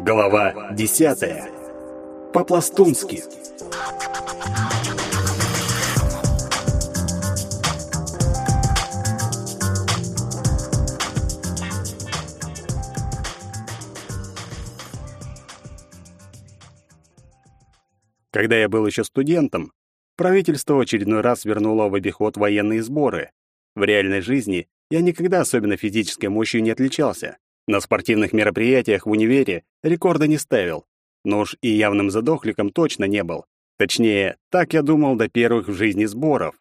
Глава десятая. По-пластунски. Когда я был еще студентом, правительство в очередной раз вернуло в обиход военные сборы. В реальной жизни я никогда особенно физической мощью не отличался. На спортивных мероприятиях в универе рекорда не ставил, но уж и явным задохликом точно не был. Точнее, так я думал до первых в жизни сборов.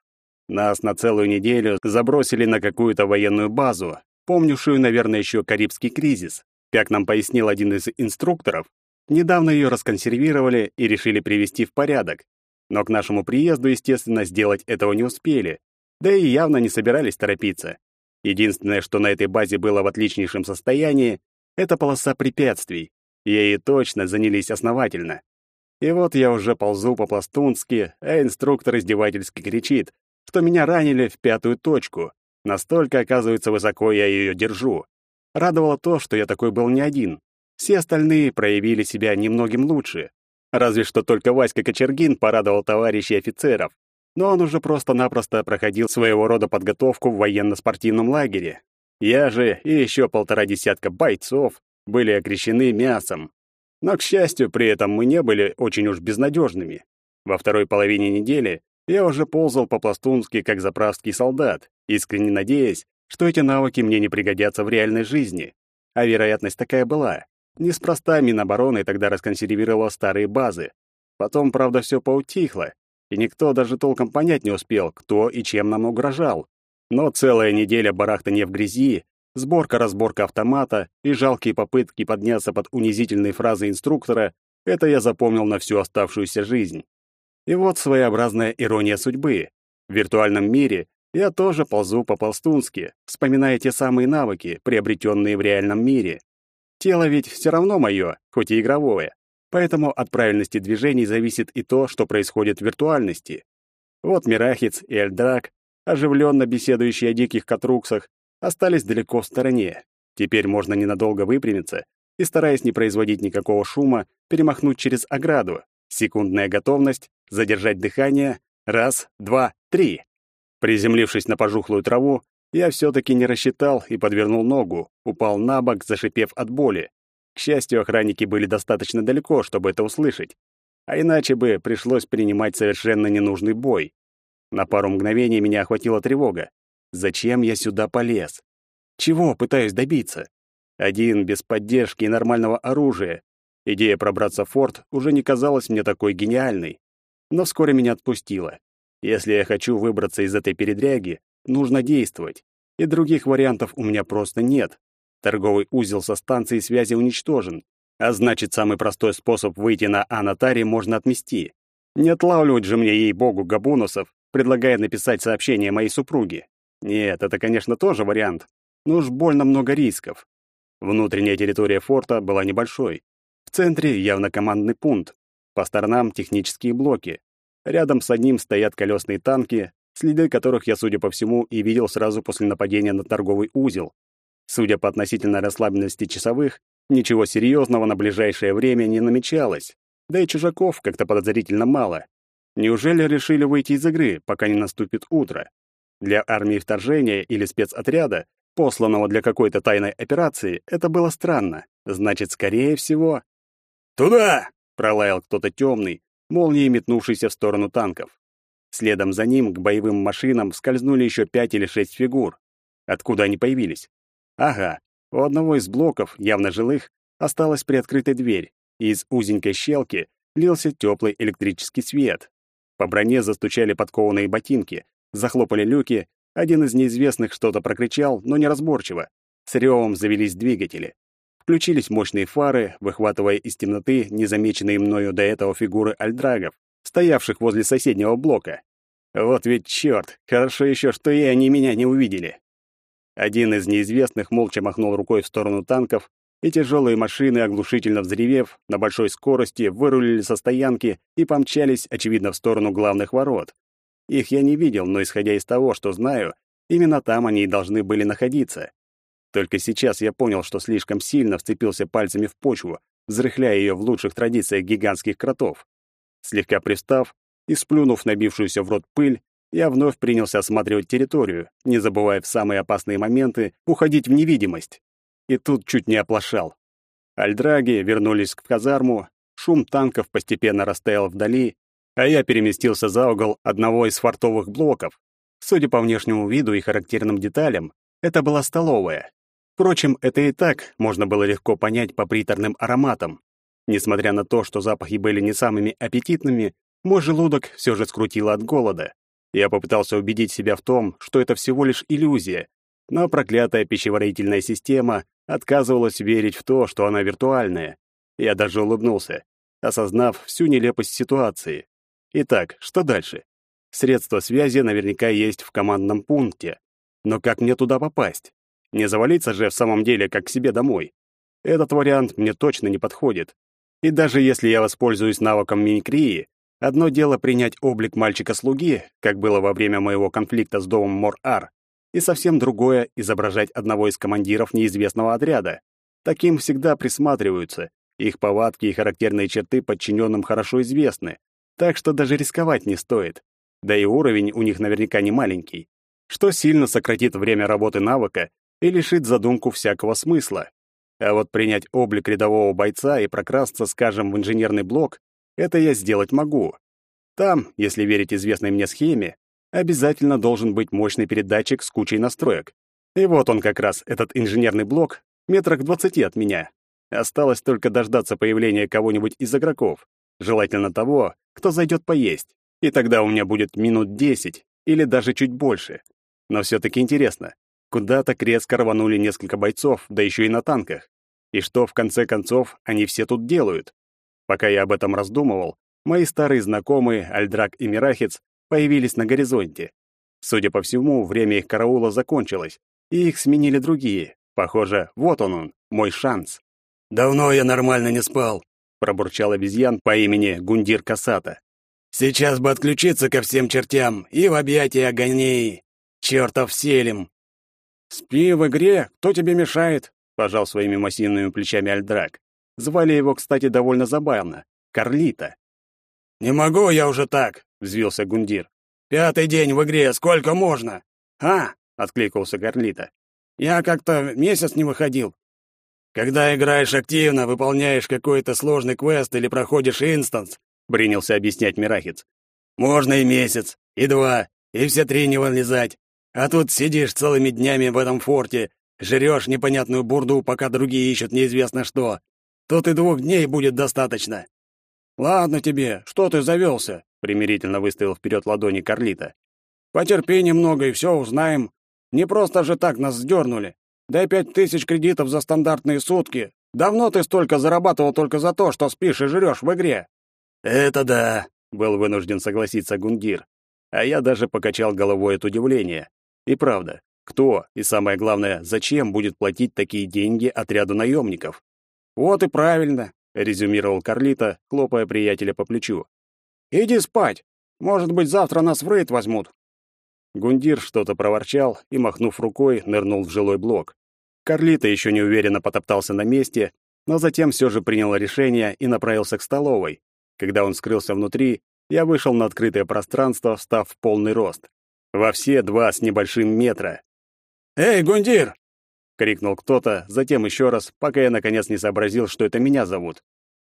Нас на целую неделю забросили на какую-то военную базу, помнившую, наверное, еще Карибский кризис. Как нам пояснил один из инструкторов, недавно ее расконсервировали и решили привести в порядок. Но к нашему приезду, естественно, сделать этого не успели. Да и явно не собирались торопиться. Единственное, что на этой базе было в отличнейшем состоянии, это полоса препятствий. Ей точно занялись основательно. И вот я уже ползу по-пластунски, а инструктор издевательски кричит, что меня ранили в пятую точку. Настолько, оказывается, высоко я ее держу. Радовало то, что я такой был не один. Все остальные проявили себя немногим лучше. Разве что только Васька Кочергин порадовал товарищей офицеров но он уже просто-напросто проходил своего рода подготовку в военно-спортивном лагере. Я же и еще полтора десятка бойцов были окрещены мясом. Но, к счастью, при этом мы не были очень уж безнадежными. Во второй половине недели я уже ползал по-пластунски как заправский солдат, искренне надеясь, что эти навыки мне не пригодятся в реальной жизни. А вероятность такая была. Неспроста Минобороны тогда расконсервировала старые базы. Потом, правда, все поутихло, и никто даже толком понять не успел, кто и чем нам угрожал. Но целая неделя барахтания в грязи, сборка-разборка автомата и жалкие попытки подняться под унизительные фразы инструктора — это я запомнил на всю оставшуюся жизнь. И вот своеобразная ирония судьбы. В виртуальном мире я тоже ползу по-пластунски, вспоминая те самые навыки, приобретенные в реальном мире. Тело ведь все равно мое, хоть и игровое. Поэтому от правильности движений зависит и то, что происходит в виртуальности. Вот Мирахиц и Эльдрак, оживленно беседующие о диких катруксах, остались далеко в стороне. Теперь можно ненадолго выпрямиться и, стараясь не производить никакого шума, перемахнуть через ограду. Секундная готовность, задержать дыхание. Раз, два, три. Приземлившись на пожухлую траву, я все-таки не рассчитал и подвернул ногу, упал на бок, зашипев от боли. К счастью, охранники были достаточно далеко, чтобы это услышать. А иначе бы пришлось принимать совершенно ненужный бой. На пару мгновений меня охватила тревога. Зачем я сюда полез? Чего пытаюсь добиться? Один, без поддержки и нормального оружия. Идея пробраться в форт уже не казалась мне такой гениальной. Но вскоре меня отпустила. Если я хочу выбраться из этой передряги, нужно действовать. И других вариантов у меня просто нет. Торговый узел со станцией связи уничтожен, а значит, самый простой способ выйти на Анатари можно отмести. Не отлавливать же мне, ей-богу, габунусов, предлагая написать сообщение моей супруге. Нет, это, конечно, тоже вариант, но уж больно много рисков. Внутренняя территория форта была небольшой. В центре явно командный пункт. По сторонам технические блоки. Рядом с одним стоят колесные танки, следы которых я, судя по всему, и видел сразу после нападения на торговый узел. Судя по относительной расслабленности часовых, ничего серьезного на ближайшее время не намечалось. Да и чужаков как-то подозрительно мало. Неужели решили выйти из игры, пока не наступит утро? Для армии вторжения или спецотряда, посланного для какой-то тайной операции, это было странно. Значит, скорее всего... «Туда!» — пролаял кто-то темный, молнией метнувшийся в сторону танков. Следом за ним к боевым машинам скользнули еще пять или шесть фигур. Откуда они появились? Ага, у одного из блоков, явно жилых, осталась приоткрытая дверь, и из узенькой щелки лился теплый электрический свет. По броне застучали подкованные ботинки, захлопали люки, один из неизвестных что-то прокричал, но неразборчиво. С ревом завелись двигатели. Включились мощные фары, выхватывая из темноты незамеченные мною до этого фигуры альдрагов, стоявших возле соседнего блока. Вот ведь черт, хорошо еще, что и они меня не увидели. Один из неизвестных молча махнул рукой в сторону танков, и тяжелые машины, оглушительно взревев, на большой скорости вырулили со стоянки и помчались, очевидно, в сторону главных ворот. Их я не видел, но, исходя из того, что знаю, именно там они и должны были находиться. Только сейчас я понял, что слишком сильно вцепился пальцами в почву, взрыхляя ее в лучших традициях гигантских кротов. Слегка пристав и сплюнув набившуюся в рот пыль, я вновь принялся осматривать территорию, не забывая в самые опасные моменты уходить в невидимость. И тут чуть не оплошал. Альдраги вернулись в казарму, шум танков постепенно растаял вдали, а я переместился за угол одного из фортовых блоков. Судя по внешнему виду и характерным деталям, это была столовая. Впрочем, это и так можно было легко понять по приторным ароматам. Несмотря на то, что запахи были не самыми аппетитными, мой желудок все же скрутило от голода. Я попытался убедить себя в том, что это всего лишь иллюзия, но проклятая пищеварительная система отказывалась верить в то, что она виртуальная. Я даже улыбнулся, осознав всю нелепость ситуации. Итак, что дальше? Средства связи наверняка есть в командном пункте. Но как мне туда попасть? Не завалиться же в самом деле как к себе домой. Этот вариант мне точно не подходит. И даже если я воспользуюсь навыком мимикрии, одно дело принять облик мальчика-слуги, как было во время моего конфликта с домом Мор-Ар, и совсем другое — изображать одного из командиров неизвестного отряда. Таким всегда присматриваются, их повадки и характерные черты подчиненным хорошо известны, так что даже рисковать не стоит. Да и уровень у них наверняка не маленький, что сильно сократит время работы навыка и лишит задумку всякого смысла. А вот принять облик рядового бойца и прокрасться, скажем, в инженерный блок — это я сделать могу. Там, если верить известной мне схеме, обязательно должен быть мощный передатчик с кучей настроек. И вот он как раз, этот инженерный блок, метрах двадцати от меня. Осталось только дождаться появления кого-нибудь из игроков, желательно того, кто зайдет поесть. И тогда у меня будет минут десять или даже чуть больше. Но все-таки интересно, Куда так резко рванули несколько бойцов, да еще и на танках. И что, в конце концов, они все тут делают? Пока я об этом раздумывал, мои старые знакомые, Альдрак и Мирахец, появились на горизонте. Судя по всему, время их караула закончилось, и их сменили другие. Похоже, вот он он, мой шанс. «Давно я нормально не спал», — пробурчал обезьян по имени Гундир Касата. «Сейчас бы отключиться ко всем чертям и в объятия огоней. Чертов селим!» «Спи в игре, кто тебе мешает?» — пожал своими массивными плечами Альдрак. Звали его, кстати, довольно забавно — Карлита. «Не могу я уже так!» — взвился Гундир. «Пятый день в игре, сколько можно?» «А!» — откликнулся Карлита. «Я как-то месяц не выходил». «Когда играешь активно, выполняешь какой-то сложный квест или проходишь инстанс», — принялся объяснять Мирахец. «Можно и месяц, и два, и все три не вылезать. А тут сидишь целыми днями в этом форте, жрешь непонятную бурду, пока другие ищут неизвестно что. Тут и двух дней будет достаточно. Ладно тебе, что ты завелся? примирительно выставил вперед ладони Карлита. Потерпи немного и все узнаем. Не просто же так нас сдернули. Дай пять тысяч кредитов за стандартные сутки. Давно ты столько зарабатывал только за то, что спишь и жрешь в игре. Это да, был вынужден согласиться Гундир. А я даже покачал головой от удивления. И правда, кто и, самое главное, зачем будет платить такие деньги отряду наемников? «Вот и правильно», — резюмировал Карлита, хлопая приятеля по плечу. «Иди спать. Может быть, завтра нас в рейд возьмут». Гундир что-то проворчал и, махнув рукой, нырнул в жилой блок. Карлита еще неуверенно потоптался на месте, но затем все же принял решение и направился к столовой. Когда он скрылся внутри, я вышел на открытое пространство, встав в полный рост во все два с небольшим метра. «Эй, Гундир!» — крикнул кто-то, затем еще раз, пока я наконец не сообразил, что это меня зовут.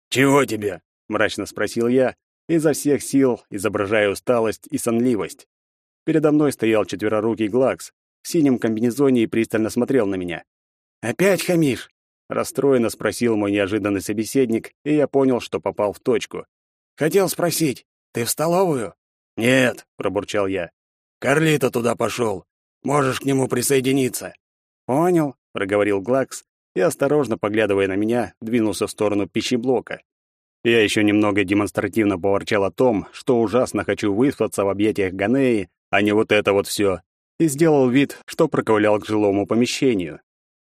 «Чего тебе?» — мрачно спросил я, изо всех сил изображая усталость и сонливость. Передо мной стоял четверорукий Глакс в синем комбинезоне и пристально смотрел на меня. «Опять хамишь?» — расстроенно спросил мой неожиданный собеседник, и я понял, что попал в точку. «Хотел спросить, ты в столовую?» «Нет», — пробурчал я. Карлито туда пошел. Можешь к нему присоединиться». «Понял», — проговорил Глакс и, осторожно поглядывая на меня, двинулся в сторону пищеблока. Я еще немного демонстративно поворчал о том, что ужасно хочу выспаться в объятиях Ганеи, а не вот это вот все, и сделал вид, что проковылял к жилому помещению.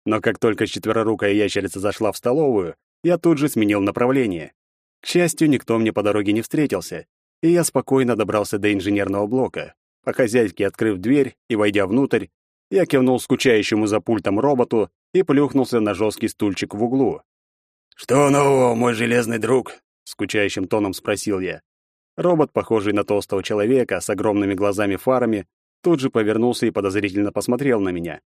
Но как только четверорукая ящерица зашла в столовую, я тут же сменил направление. К счастью, никто мне по дороге не встретился, и я спокойно добрался до инженерного блока, по-хозяйски открыв дверь и войдя внутрь, я кивнул скучающему за пультом роботу и плюхнулся на жесткий стульчик в углу. «Что нового, мой железный друг?» — скучающим тоном спросил я. Робот, похожий на толстого человека с огромными глазами-фарами, тут же повернулся и подозрительно посмотрел на меня.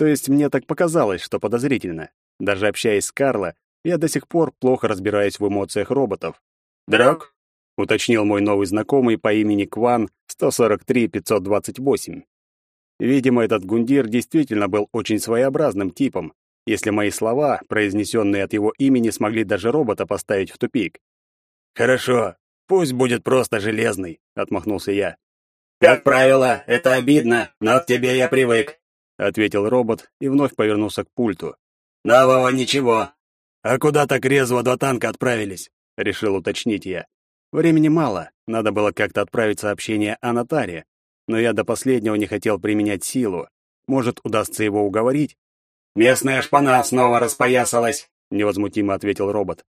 То есть мне так показалось, что подозрительно. Даже общаясь с Карло, я до сих пор плохо разбираюсь в эмоциях роботов. «Дрог?» — уточнил мой новый знакомый по имени Кван 143-528. Видимо, этот гундир действительно был очень своеобразным типом, если мои слова, произнесенные от его имени, смогли даже робота поставить в тупик. «Хорошо, пусть будет просто железный», — отмахнулся я. «Как правило, это обидно, но к тебе я привык», — ответил робот и вновь повернулся к пульту. «Нового ничего». «А куда так резво два танка отправились?» — решил уточнить я. Времени мало, надо было как-то отправить сообщение о Натаре, но я до последнего не хотел применять силу. Может, удастся его уговорить? «Местная шпана снова распоясалась», — невозмутимо ответил робот.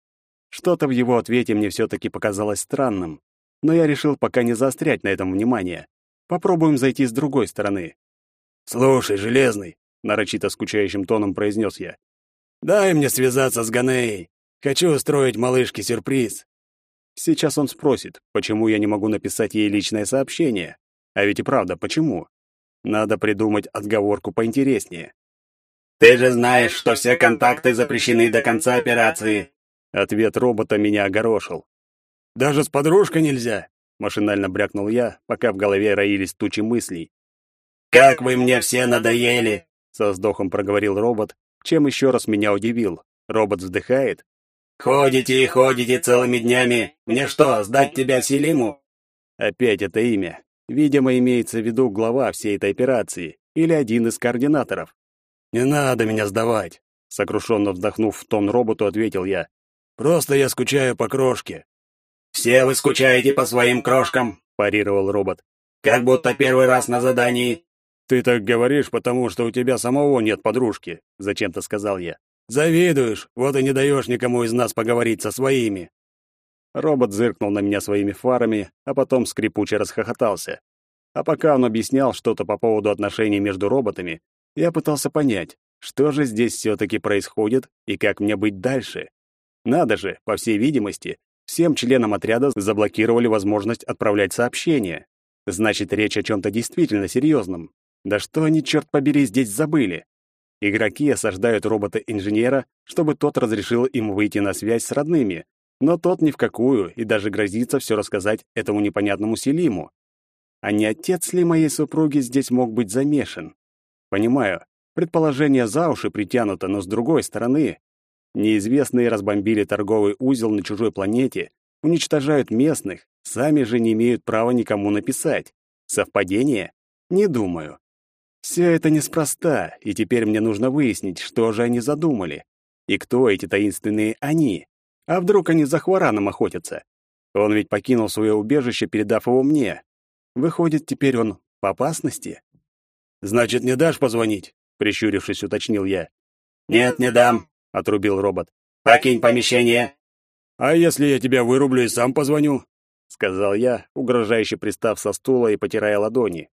Что-то в его ответе мне все-таки показалось странным, но я решил пока не заострять на этом внимание. Попробуем зайти с другой стороны. «Слушай, Железный», — нарочито скучающим тоном произнес я, «дай мне связаться с Ганеей. Хочу устроить малышке сюрприз». Сейчас он спросит, почему я не могу написать ей личное сообщение. А ведь и правда, почему? Надо придумать отговорку поинтереснее. «Ты же знаешь, что все контакты запрещены до конца операции!» Ответ робота меня огорошил. «Даже с подружкой нельзя!» Машинально брякнул я, пока в голове роились тучи мыслей. «Как вы мне все надоели!» Со вздохом проговорил робот, чем еще раз меня удивил. Робот вздыхает. «Ходите и ходите целыми днями. Мне что, сдать тебя Селиму?» Опять это имя. Видимо, имеется в виду глава всей этой операции или один из координаторов. «Не надо меня сдавать», — сокрушенно вздохнув в тон роботу, ответил я. «Просто я скучаю по крошке». «Все вы скучаете по своим крошкам», — парировал робот. «Как будто первый раз на задании». «Ты так говоришь, потому что у тебя самого нет подружки», — зачем-то сказал я. «Завидуешь, вот и не даешь никому из нас поговорить со своими». Робот зыркнул на меня своими фарами, а потом скрипуче расхохотался. А пока он объяснял что-то по поводу отношений между роботами, я пытался понять, что же здесь все-таки происходит и как мне быть дальше. Надо же, по всей видимости, всем членам отряда заблокировали возможность отправлять сообщения. Значит, речь о чем-то действительно серьезном. Да что они, черт побери, здесь забыли? Игроки осаждают робота-инженера, чтобы тот разрешил им выйти на связь с родными, но тот ни в какую и даже грозится все рассказать этому непонятному Селиму. А не отец ли моей супруги здесь мог быть замешан? Понимаю, предположение за уши притянуто, но с другой стороны, неизвестные разбомбили торговый узел на чужой планете, уничтожают местных, сами же не имеют права никому написать. Совпадение? Не думаю. Все это неспроста, и теперь мне нужно выяснить, что же они задумали. И кто эти таинственные «они»? А вдруг они за Хвораном охотятся? Он ведь покинул свое убежище, передав его мне. Выходит, теперь он в опасности? «Значит, не дашь позвонить?» — прищурившись, уточнил я. «Нет, не дам», — отрубил робот. «Покинь помещение». «А если я тебя вырублю и сам позвоню?» — сказал я, угрожающе пристав со стула и потирая ладони.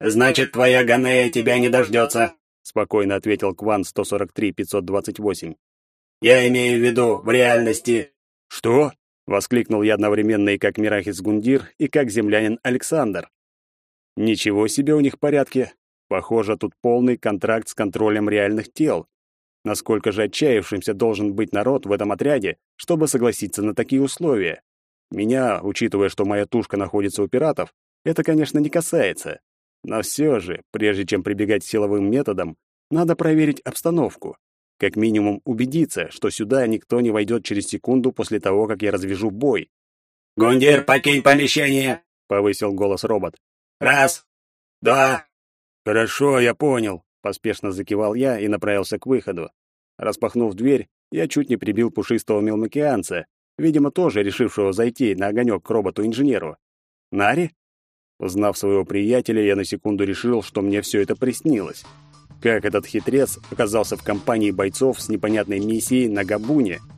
«Значит, твоя Ганея тебя не дождется», — спокойно ответил Кван 143-528. «Я имею в виду в реальности». «Что?» — воскликнул я одновременно и как Мирахис Гундир, и как землянин Александр. «Ничего себе у них порядки. Похоже, тут полный контракт с контролем реальных тел. Насколько же отчаявшимся должен быть народ в этом отряде, чтобы согласиться на такие условия? Меня, учитывая, что моя тушка находится у пиратов, это, конечно, не касается. Но все же, прежде чем прибегать к силовым методам, надо проверить обстановку. Как минимум убедиться, что сюда никто не войдет через секунду после того, как я развяжу бой. «Гундир, покинь помещение!» — повысил голос робот. «Раз, два, «Хорошо, я понял», — поспешно закивал я и направился к выходу. Распахнув дверь, я чуть не прибил пушистого мелмокеанца, видимо, тоже решившего зайти на огонек к роботу-инженеру. «Нари?» Узнав своего приятеля, я на секунду решил, что мне все это приснилось. Как этот хитрец оказался в компании бойцов с непонятной миссией на Габуне —